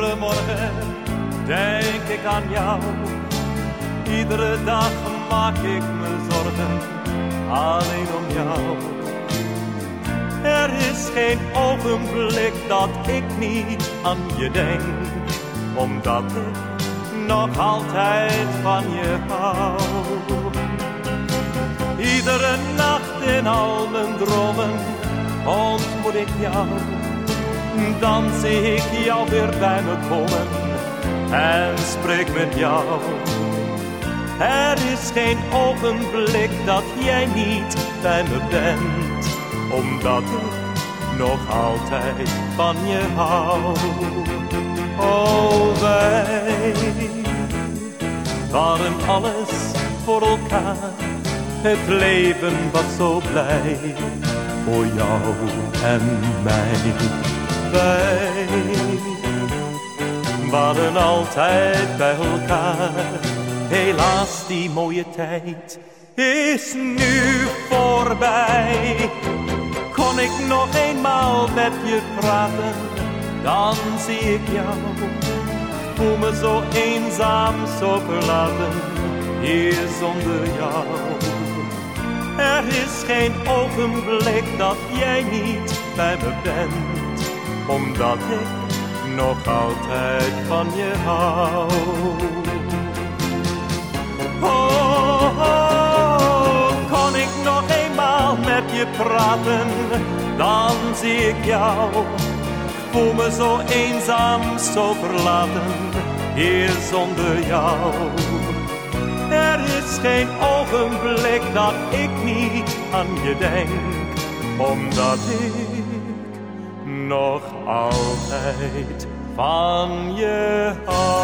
leven denk ik aan jou. Iedere dag maak ik me zorgen alleen om jou. Er is geen ogenblik dat ik niet aan je denk, omdat ik nog altijd van je hou. Iedere nacht in al mijn dromen ontmoet ik jou. Dan zie ik jou weer bij me komen en spreek met jou. Er is geen ogenblik dat jij niet bij me bent, omdat ik nog altijd van je hou. Oh, wij waren alles voor elkaar. Het leven was zo blij voor jou en mij. Wij waren altijd bij elkaar. Helaas, die mooie tijd is nu voorbij. Kon ik nog eenmaal met je praten, dan zie ik jou. Voel me zo eenzaam, zo verlaten, hier zonder jou. Er is geen ogenblik dat jij niet bij me bent, omdat ik nog altijd van je hou. Oh, oh, kon ik nog eenmaal met je praten, dan zie ik jou. Voel me zo eenzaam, zo verlaten, hier zonder jou. Er is geen ogenblik dat ik niet aan je denk, omdat ik nog altijd van je hou.